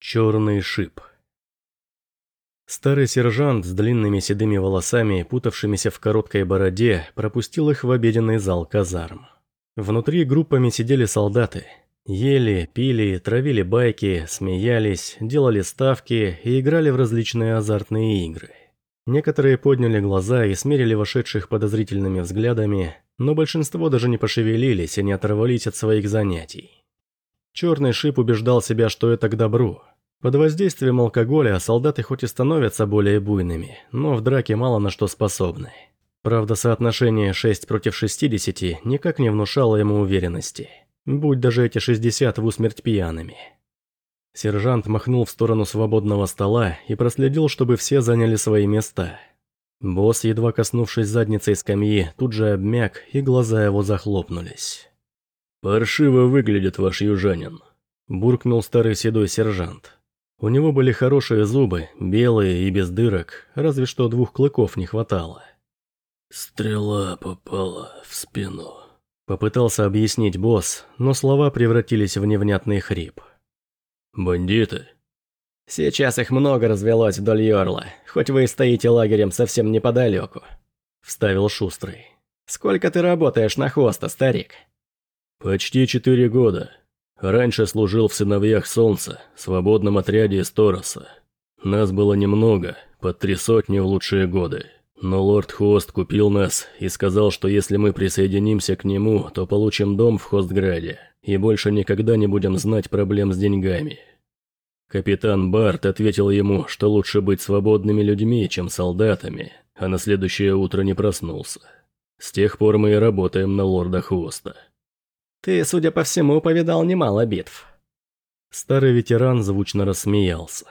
Черный шип. Старый сержант с длинными седыми волосами, путавшимися в короткой бороде, пропустил их в обеденный зал казарм. Внутри группами сидели солдаты. Ели, пили, травили байки, смеялись, делали ставки и играли в различные азартные игры. Некоторые подняли глаза и смерили вошедших подозрительными взглядами, но большинство даже не пошевелились и не оторвались от своих занятий. Черный шип убеждал себя, что это к добру. Под воздействием алкоголя солдаты хоть и становятся более буйными, но в драке мало на что способны. Правда, соотношение 6 против 60 никак не внушало ему уверенности. Будь даже эти 60 в усмерть пьяными. Сержант махнул в сторону свободного стола и проследил, чтобы все заняли свои места. Босс, едва коснувшись задницей скамьи, тут же обмяк, и глаза его захлопнулись. «Паршиво выглядит ваш южанин», – буркнул старый седой сержант. У него были хорошие зубы, белые и без дырок, разве что двух клыков не хватало. «Стрела попала в спину», – попытался объяснить босс, но слова превратились в невнятный хрип. «Бандиты?» «Сейчас их много развелось вдоль Йорла, хоть вы и стоите лагерем совсем неподалеку», – вставил Шустрый. «Сколько ты работаешь на хвоста, старик?» «Почти четыре года. Раньше служил в «Сыновьях Солнца», свободном отряде из Тороса. Нас было немного, под три сотни в лучшие годы. Но лорд Хост купил нас и сказал, что если мы присоединимся к нему, то получим дом в Хостграде и больше никогда не будем знать проблем с деньгами. Капитан Барт ответил ему, что лучше быть свободными людьми, чем солдатами, а на следующее утро не проснулся. С тех пор мы и работаем на лорда Хоста. Ты, судя по всему, повидал немало битв. Старый ветеран звучно рассмеялся.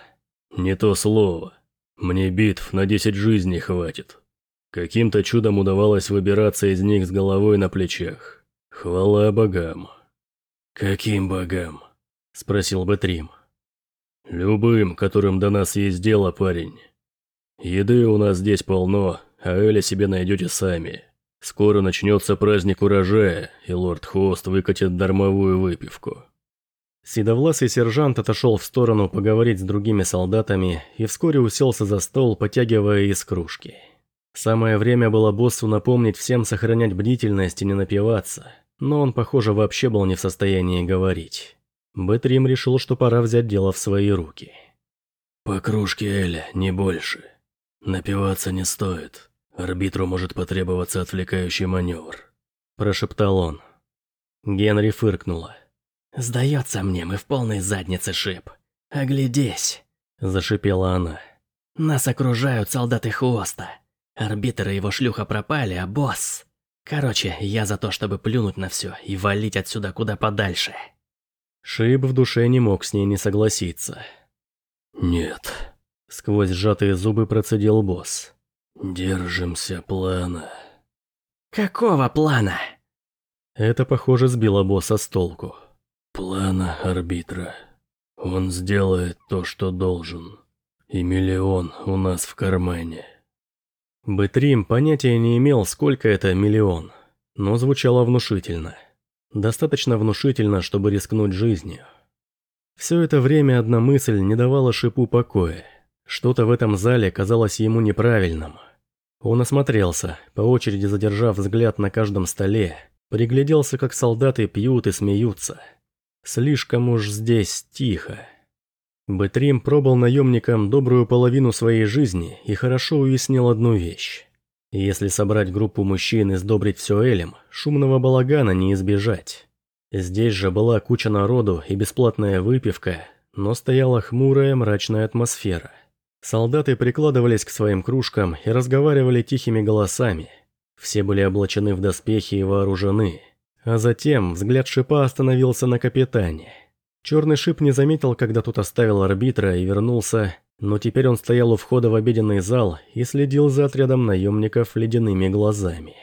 Не то слово. Мне битв на десять жизней хватит. Каким-то чудом удавалось выбираться из них с головой на плечах. Хвала богам. Каким богам? Спросил Бэтрим. Любым, которым до нас есть дело, парень. Еды у нас здесь полно, а Эля себе найдете сами. Скоро начнется праздник урожая, и лорд Хост выкатит дармовую выпивку. Седовласый сержант отошел в сторону поговорить с другими солдатами и вскоре уселся за стол, потягивая из кружки. Самое время было боссу напомнить всем сохранять бдительность и не напиваться, но он, похоже, вообще был не в состоянии говорить. Бэтрим решил, что пора взять дело в свои руки. «По кружке Эля, не больше. Напиваться не стоит. «Арбитру может потребоваться отвлекающий маневр», – прошептал он. Генри фыркнула. «Сдается мне, мы в полной заднице шип. Оглядись», – зашипела она. «Нас окружают солдаты хвоста. Арбитр и его шлюха пропали, а босс... Короче, я за то, чтобы плюнуть на все и валить отсюда куда подальше». Шип в душе не мог с ней не согласиться. «Нет», – сквозь сжатые зубы процедил босс. «Держимся плана». «Какого плана?» Это, похоже, сбило босса с толку. «Плана арбитра. Он сделает то, что должен. И миллион у нас в кармане». Бэтрим понятия не имел, сколько это миллион, но звучало внушительно. Достаточно внушительно, чтобы рискнуть жизнью. Все это время одна мысль не давала шипу покоя. Что-то в этом зале казалось ему неправильным. Он осмотрелся, по очереди задержав взгляд на каждом столе, пригляделся, как солдаты пьют и смеются. Слишком уж здесь тихо. Бэтрим пробыл наемником добрую половину своей жизни и хорошо уяснил одну вещь. Если собрать группу мужчин и сдобрить все элем, шумного балагана не избежать. Здесь же была куча народу и бесплатная выпивка, но стояла хмурая мрачная атмосфера – Солдаты прикладывались к своим кружкам и разговаривали тихими голосами. Все были облачены в доспехи и вооружены. А затем взгляд шипа остановился на капитане. Черный шип не заметил, когда тот оставил арбитра и вернулся, но теперь он стоял у входа в обеденный зал и следил за отрядом наемников ледяными глазами.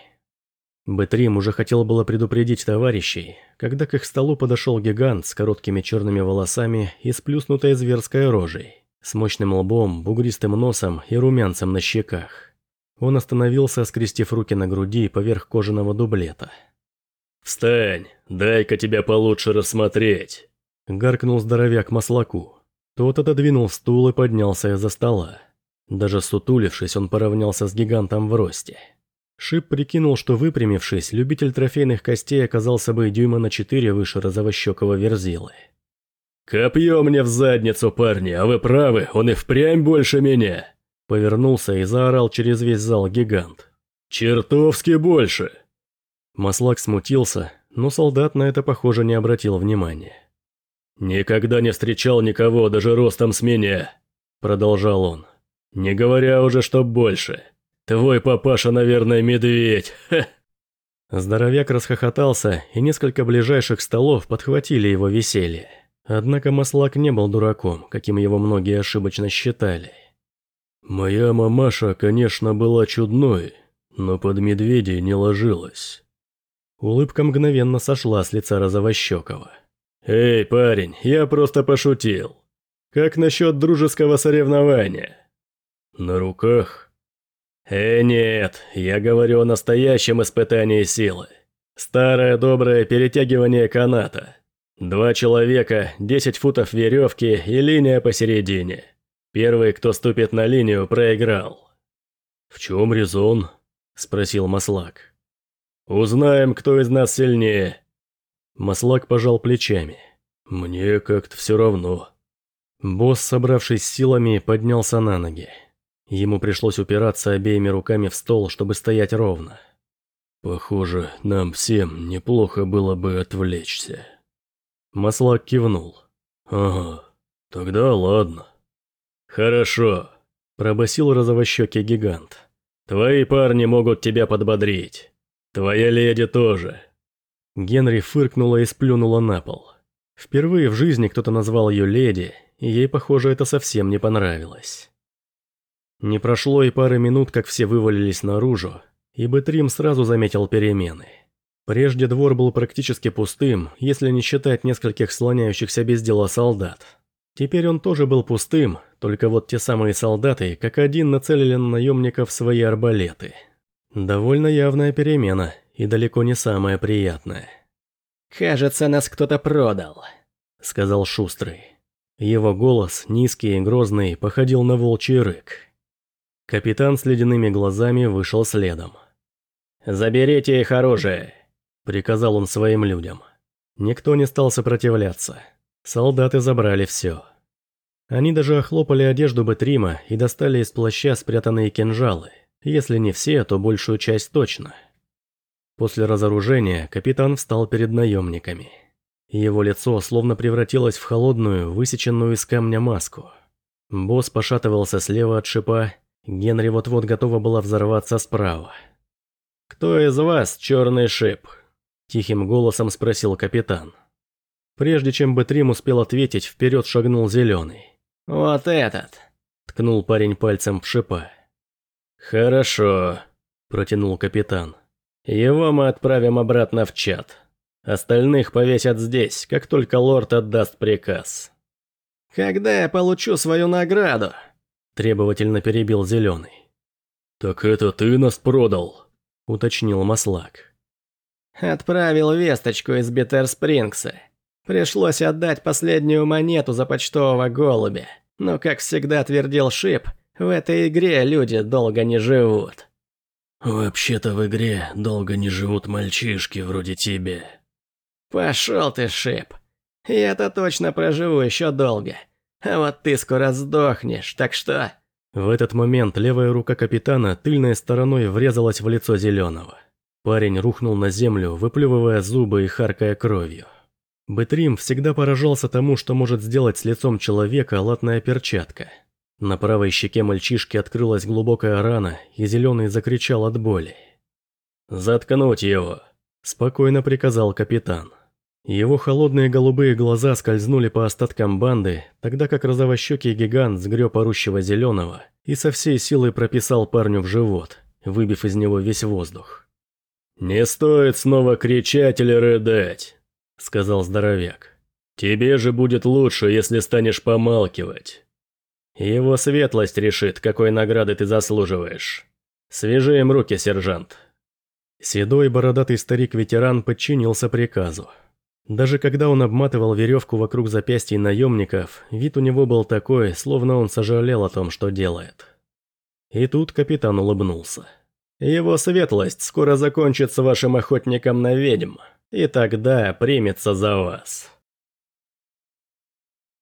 Бэтрим уже хотел было предупредить товарищей, когда к их столу подошел гигант с короткими черными волосами и сплюснутой зверской рожей с мощным лбом, бугристым носом и румянцем на щеках. Он остановился, скрестив руки на груди поверх кожаного дублета. «Встань, дай-ка тебя получше рассмотреть!» Гаркнул здоровяк маслаку. Тот отодвинул стул и поднялся из-за стола. Даже сутулившись, он поравнялся с гигантом в росте. Шип прикинул, что выпрямившись, любитель трофейных костей оказался бы дюйма на четыре выше розовощекого верзилы. «Копье мне в задницу, парни, а вы правы, он и впрямь больше меня!» Повернулся и заорал через весь зал гигант. «Чертовски больше!» Маслак смутился, но солдат на это, похоже, не обратил внимания. «Никогда не встречал никого даже ростом с меня», — продолжал он. «Не говоря уже, что больше. Твой папаша, наверное, медведь, ха!» Здоровяк расхохотался, и несколько ближайших столов подхватили его веселье. Однако Маслак не был дураком, каким его многие ошибочно считали. «Моя мамаша, конечно, была чудной, но под медведей не ложилась». Улыбка мгновенно сошла с лица Розовощекова. «Эй, парень, я просто пошутил. Как насчет дружеского соревнования?» «На руках?» «Э, нет, я говорю о настоящем испытании силы. Старое доброе перетягивание каната. Два человека, 10 футов веревки и линия посередине. Первый, кто ступит на линию, проиграл». «В чем резон?» – спросил Маслак. «Узнаем, кто из нас сильнее. Маслак пожал плечами. «Мне как-то все равно». Босс, собравшись силами, поднялся на ноги. Ему пришлось упираться обеими руками в стол, чтобы стоять ровно. «Похоже, нам всем неплохо было бы отвлечься». Маслак кивнул. «Ага, тогда ладно». «Хорошо», – пробасил розовощекий гигант. «Твои парни могут тебя подбодрить. Твоя леди тоже. Генри фыркнула и сплюнула на пол. Впервые в жизни кто-то назвал ее леди, и ей, похоже, это совсем не понравилось. Не прошло и пары минут, как все вывалились наружу, и Бэтрим сразу заметил перемены. Прежде двор был практически пустым, если не считать нескольких слоняющихся без дела солдат. Теперь он тоже был пустым, только вот те самые солдаты, как один, нацелили на наемников свои арбалеты. Довольно явная перемена, и далеко не самое приятное. «Кажется, нас кто-то продал», — сказал Шустрый. Его голос, низкий и грозный, походил на волчий рык. Капитан с ледяными глазами вышел следом. «Заберите их оружие», — приказал он своим людям. Никто не стал сопротивляться. Солдаты забрали все. Они даже охлопали одежду Бетрима и достали из плаща спрятанные кинжалы. Если не все, то большую часть точно. После разоружения капитан встал перед наемниками. Его лицо словно превратилось в холодную, высеченную из камня маску. Босс пошатывался слева от шипа, Генри вот-вот готова была взорваться справа. «Кто из вас черный шип?» – тихим голосом спросил капитан. Прежде чем Бэтрим успел ответить, вперед шагнул зеленый. «Вот этот!» – ткнул парень пальцем в шипа. «Хорошо», – протянул капитан. Его мы отправим обратно в чат. Остальных повесят здесь, как только лорд отдаст приказ. «Когда я получу свою награду?» – требовательно перебил Зеленый. «Так это ты нас продал?» – уточнил Маслак. «Отправил весточку из Биттерспрингса. Пришлось отдать последнюю монету за почтового голубя. Но, как всегда твердил Шип, в этой игре люди долго не живут». «Вообще-то в игре долго не живут мальчишки вроде тебя». «Пошел ты, Шип. Я-то точно проживу еще долго. А вот ты скоро сдохнешь, так что...» В этот момент левая рука капитана тыльной стороной врезалась в лицо зеленого. Парень рухнул на землю, выплевывая зубы и харкая кровью. Бэтрим всегда поражался тому, что может сделать с лицом человека латная перчатка – на правой щеке мальчишки открылась глубокая рана, и Зеленый закричал от боли. «Заткнуть его!» – спокойно приказал капитан. Его холодные голубые глаза скользнули по остаткам банды, тогда как розовощекий гигант сгреб орущего зеленого и со всей силой прописал парню в живот, выбив из него весь воздух. «Не стоит снова кричать или рыдать», – сказал здоровяк. «Тебе же будет лучше, если станешь помалкивать». Его светлость решит, какой награды ты заслуживаешь. Свяжи им руки, сержант. Седой бородатый старик-ветеран подчинился приказу. Даже когда он обматывал веревку вокруг запястья наемников, вид у него был такой, словно он сожалел о том, что делает. И тут капитан улыбнулся. «Его светлость скоро закончит с вашим охотником на ведьм, и тогда примется за вас».